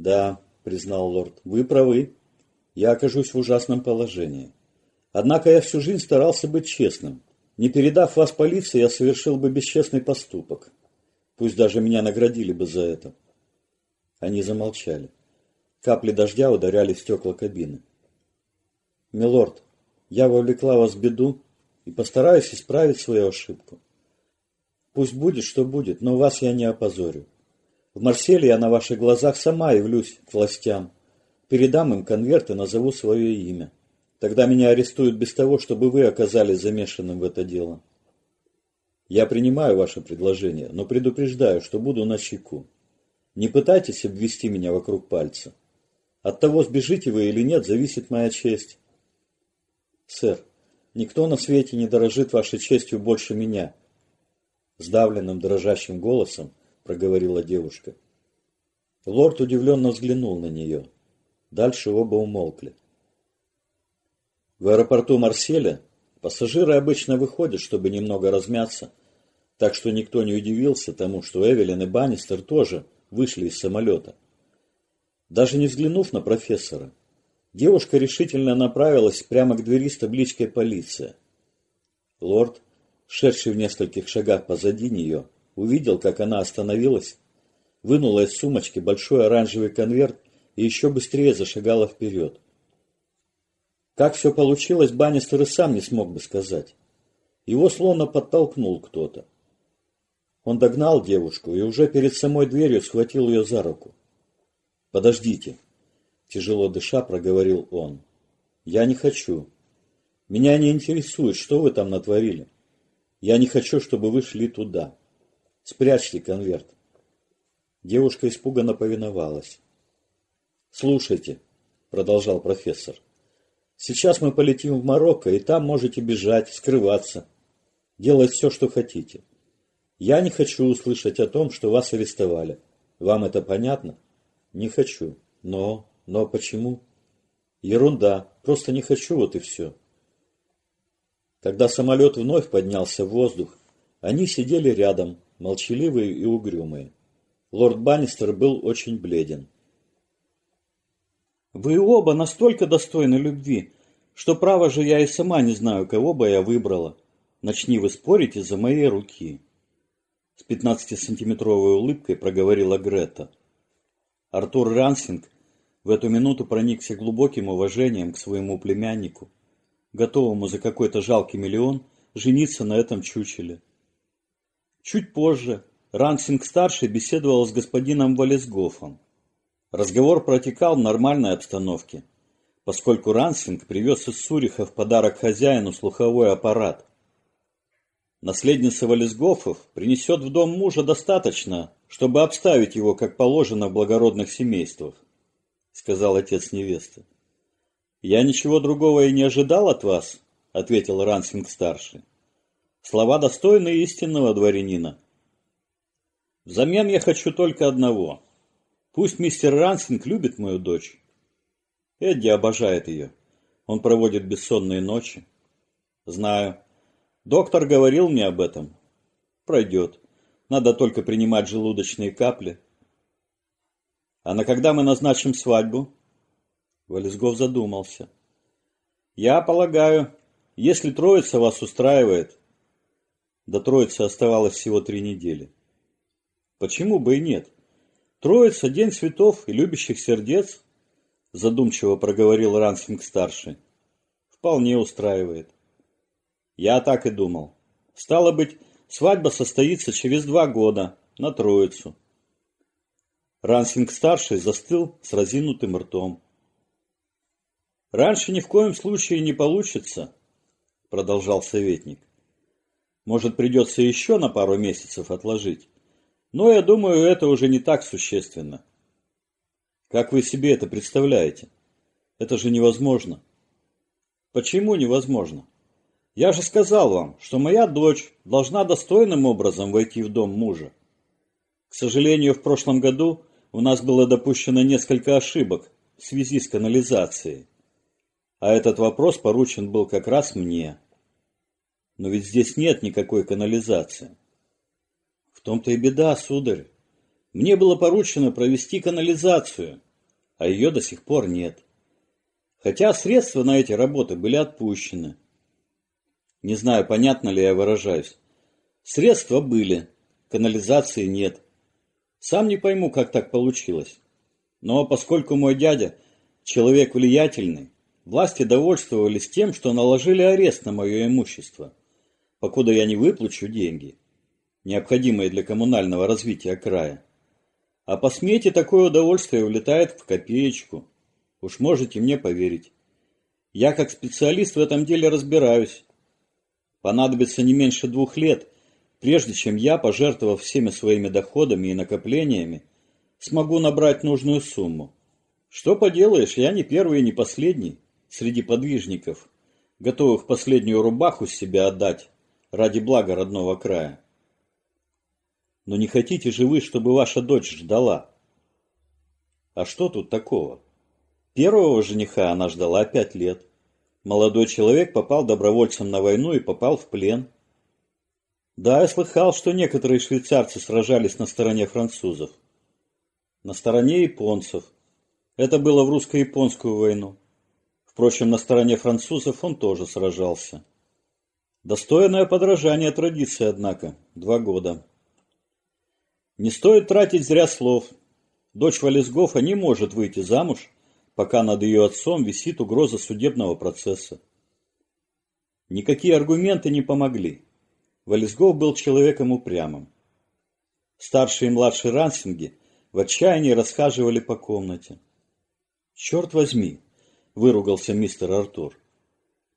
Да, признал лорд, вы правы. Я окажусь в ужасном положении. Однако я всю жизнь старался быть честным. Не передав вас полиции, я совершил бы бесчестный поступок. Пусть даже меня наградили бы за это. Они замолчали. Капли дождя ударяли в стекла кабины. «Милорд, я вовлекла вас в беду и постараюсь исправить свою ошибку. Пусть будет, что будет, но вас я не опозорю. В Марселе я на ваших глазах сама явлюсь к властям. Передам им конверт и назову свое имя. Тогда меня арестуют без того, чтобы вы оказались замешанным в это дело. Я принимаю ваше предложение, но предупреждаю, что буду на чеку. Не пытайтесь обвести меня вокруг пальца. От того, сбежите вы или нет, зависит моя честь. Сэр, никто на свете не дорожит вашей честью больше меня. Сдавленным, дрожащим голосом проговорила девушка. Лорд удивленно взглянул на нее. Дальше оба умолкли. В аэропорту Марселя пассажиры обычно выходят, чтобы немного размяться, так что никто не удивился тому, что Эвелин и Баннистер тоже вышли из самолета. Даже не взглянув на профессора, девушка решительно направилась прямо к двери с табличкой «Полиция». Лорд, шедший в нескольких шагах позади нее, увидел, как она остановилась, вынула из сумочки большой оранжевый конверт и еще быстрее зашагала вперед. Как все получилось, Баннистер и сам не смог бы сказать. Его словно подтолкнул кто-то. Он догнал девушку и уже перед самой дверью схватил ее за руку. «Подождите», – тяжело дыша проговорил он. «Я не хочу. Меня не интересует, что вы там натворили. Я не хочу, чтобы вы шли туда. Спрячьте конверт». Девушка испуганно повиновалась. «Слушайте», – продолжал профессор, – Сейчас мы полетим в Марокко, и там можете бежать, скрываться, делать все, что хотите. Я не хочу услышать о том, что вас арестовали. Вам это понятно? Не хочу. Но, но почему? Ерунда. Просто не хочу, вот и все. Когда самолет вновь поднялся в воздух, они сидели рядом, молчаливые и угрюмые. Лорд Баннистер был очень бледен. Вы оба настолько достойны любви, что право же я и сама не знаю, кого бы я выбрала. Начни вы спорить из-за моей руки. С пятнадцатисантиметровой улыбкой проговорила Грета. Артур Рансинг в эту минуту проникся глубоким уважением к своему племяннику, готовому за какой-то жалкий миллион жениться на этом чучеле. Чуть позже Рансинг-старший беседовал с господином Валесгофом. Разговор протекал в нормальной обстановке, поскольку Рансинг привез из Суриха в подарок хозяину слуховой аппарат. Наследница Валесгофов принесет в дом мужа достаточно, чтобы обставить его, как положено в благородных семействах, сказал отец невесты. Я ничего другого и не ожидал от вас, ответил Рансинг-старший. Слова достойны истинного дворянина. Взамен я хочу только одного Пусть мистер Рансинг любит мою дочь. Эдди обожает ее. Он проводит бессонные ночи. Знаю. Доктор говорил мне об этом. Пройдет. Надо только принимать желудочные капли. А на когда мы назначим свадьбу? Валезгов задумался. Я полагаю, если троица вас устраивает. До троицы оставалось всего три недели. Почему бы и нет? Троица, день цветов и любящих сердец, задумчиво проговорил Рансинг-старший. Вполне устраивает. Я так и думал. Стало быть, свадьба состоится через два года, на Троицу. Рансинг-старший застыл с разинутым ртом. «Раньше ни в коем случае не получится», — продолжал советник. «Может, придется еще на пару месяцев отложить. Но я думаю, это уже не так существенно. Как вы себе это представляете? Это же невозможно. Почему невозможно? Я же сказал вам, что моя дочь должна достойным образом войти в дом мужа. К сожалению, в прошлом году у нас было допущено несколько ошибок в связи с канализацией. А этот вопрос поручен был как раз мне. Но ведь здесь нет никакой канализации. В том-то и беда, сударь. Мне было поручено провести канализацию, а ее до сих пор нет. Хотя средства на эти работы были отпущены. Не знаю, понятно ли я выражаюсь. Средства были, канализации нет. Сам не пойму, как так получилось. Но поскольку мой дядя человек влиятельный, власти довольствовались тем, что наложили арест на мое имущество, покуда я не выплачу деньги, необходимые для коммунального развития края. А по смете такое удовольствие улетает в копеечку. Уж можете мне поверить. Я как специалист в этом деле разбираюсь. Понадобится не меньше двух лет, прежде чем я, пожертвовав всеми своими доходами и накоплениями, смогу набрать нужную сумму. Что поделаешь, я не первый и не последний среди подвижников, готовых последнюю рубаху с себя отдать ради блага родного края. Но не хотите же вы, чтобы ваша дочь ждала? А что тут такого? Первого жениха она ждала пять лет. Молодой человек попал добровольцем на войну и попал в плен. Да, я слыхал, что некоторые швейцарцы сражались на стороне французов. На стороне японцев. Это было в русско-японскую войну. Впрочем, на стороне французов он тоже сражался. Достойное подражание традиции, однако. Два года. Не стоит тратить зря слов. Дочь Валезгофа не может выйти замуж, пока над ее отцом висит угроза судебного процесса. Никакие аргументы не помогли. Валезгов был человеком упрямым. Старший и младший Рансинги в отчаянии расхаживали по комнате. «Черт возьми!» – выругался мистер Артур.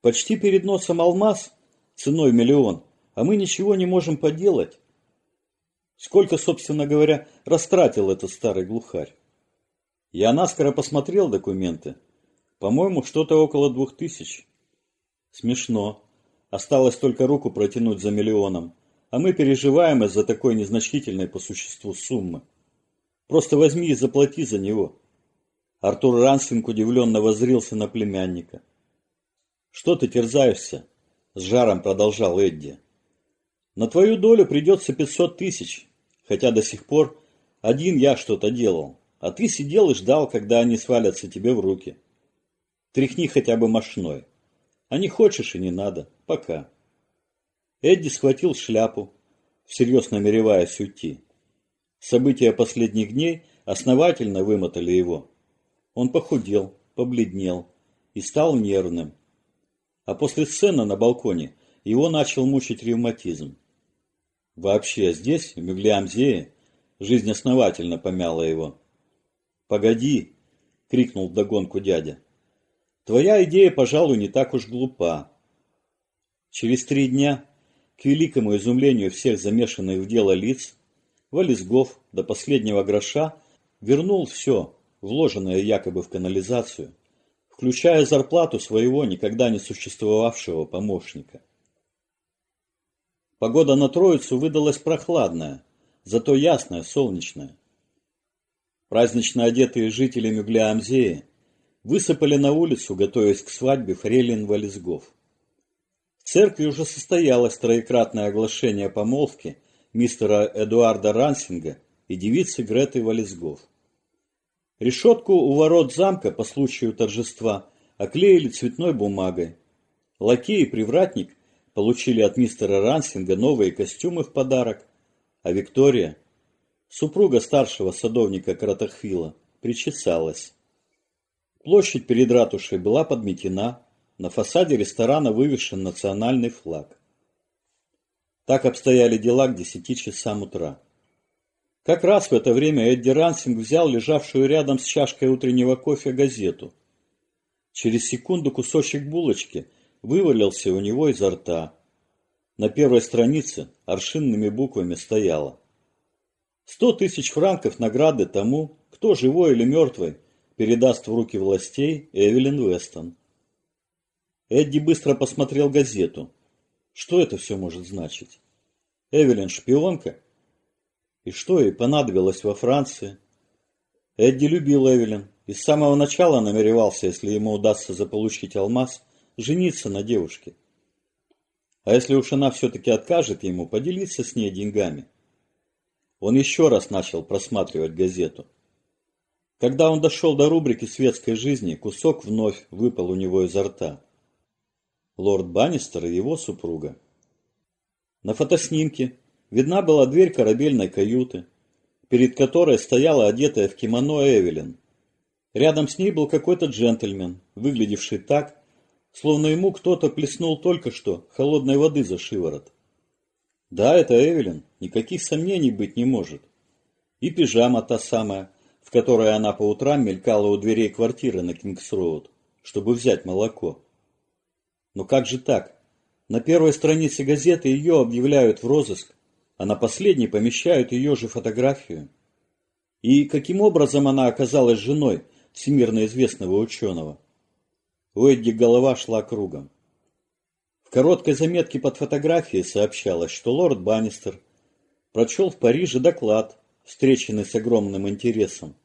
«Почти перед носом алмаз, ценой миллион, а мы ничего не можем поделать. Сколько, собственно говоря, растратил этот старый глухарь? Я наскоро посмотрел документы. По-моему, что-то около двух тысяч. Смешно. Осталось только руку протянуть за миллионом, а мы переживаем из-за такой незначительной по существу суммы. Просто возьми и заплати за него. Артур Рансинг удивленно воззрился на племянника. «Что ты терзаешься?» – с жаром продолжал Эдди. «На твою долю придется пятьсот тысяч, хотя до сих пор один я что-то делал. А ты сидел и ждал, когда они свалятся тебе в руки. Тряхни хотя бы мошной. А не хочешь и не надо. Пока. Эдди схватил шляпу, всерьез намереваясь уйти. События последних дней основательно вымотали его. Он похудел, побледнел и стал нервным. А после сцены на балконе его начал мучить ревматизм. Вообще здесь, в Мюглиамзее, жизнь основательно помяла его. «Погоди!» — крикнул вдогонку дядя. «Твоя идея, пожалуй, не так уж глупа». Через три дня, к великому изумлению всех замешанных в дело лиц, Вализгов до последнего гроша вернул все, вложенное якобы в канализацию, включая зарплату своего никогда не существовавшего помощника. Погода на Троицу выдалась прохладная, зато ясная, солнечная. Празднично одетые жители Мюглеамзеи высыпали на улицу, готовясь к свадьбе Фрейлин Валезгов. В церкви уже состоялось троекратное оглашение помолвки мистера Эдуарда Рансинга и девицы Греты Валезгов. Решетку у ворот замка по случаю торжества оклеили цветной бумагой. Лакей и привратник получили от мистера Рансинга новые костюмы в подарок, а Виктория Супруга старшего садовника Кратахвила причесалась. Площадь перед ратушей была подметена, на фасаде ресторана вывешен национальный флаг. Так обстояли дела к десяти часам утра. Как раз в это время Эдди Рансинг взял лежавшую рядом с чашкой утреннего кофе газету. Через секунду кусочек булочки вывалился у него изо рта. На первой странице аршинными буквами стояло Сто тысяч франков награды тому, кто, живой или мертвый, передаст в руки властей Эвелин Вестон. Эдди быстро посмотрел газету. Что это все может значить? Эвелин шпионка? И что ей понадобилось во Франции? Эдди любил Эвелин и с самого начала намеревался, если ему удастся заполучить алмаз, жениться на девушке. А если уж она все-таки откажет ему, поделиться с ней деньгами. Он еще раз начал просматривать газету. Когда он дошел до рубрики светской жизни, кусок вновь выпал у него изо рта. Лорд Баннистер и его супруга. На фотоснимке видна была дверь корабельной каюты, перед которой стояла одетая в кимоно Эвелин. Рядом с ней был какой-то джентльмен, выглядевший так, словно ему кто-то плеснул только что холодной воды за шиворот. Да, это Эвелин, никаких сомнений быть не может. И пижама та самая, в которой она по утрам мелькала у дверей квартиры на Кингс-Роуд, чтобы взять молоко. Но как же так? На первой странице газеты ее объявляют в розыск, а на последней помещают ее же фотографию. И каким образом она оказалась женой всемирно известного ученого? У Эдди голова шла кругом. В короткой заметке под фотографией сообщалось, что лорд Баннистер прочел в Париже доклад, встреченный с огромным интересом.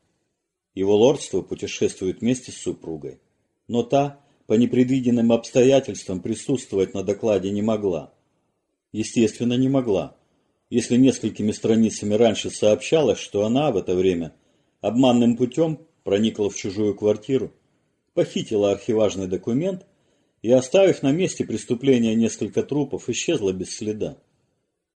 Его лордство путешествует вместе с супругой. Но та, по непредвиденным обстоятельствам, присутствовать на докладе не могла. Естественно, не могла если несколькими страницами раньше сообщалось, что она в это время обманным путем проникла в чужую квартиру, похитила архиважный документ и, оставив на месте преступления несколько трупов, исчезла без следа.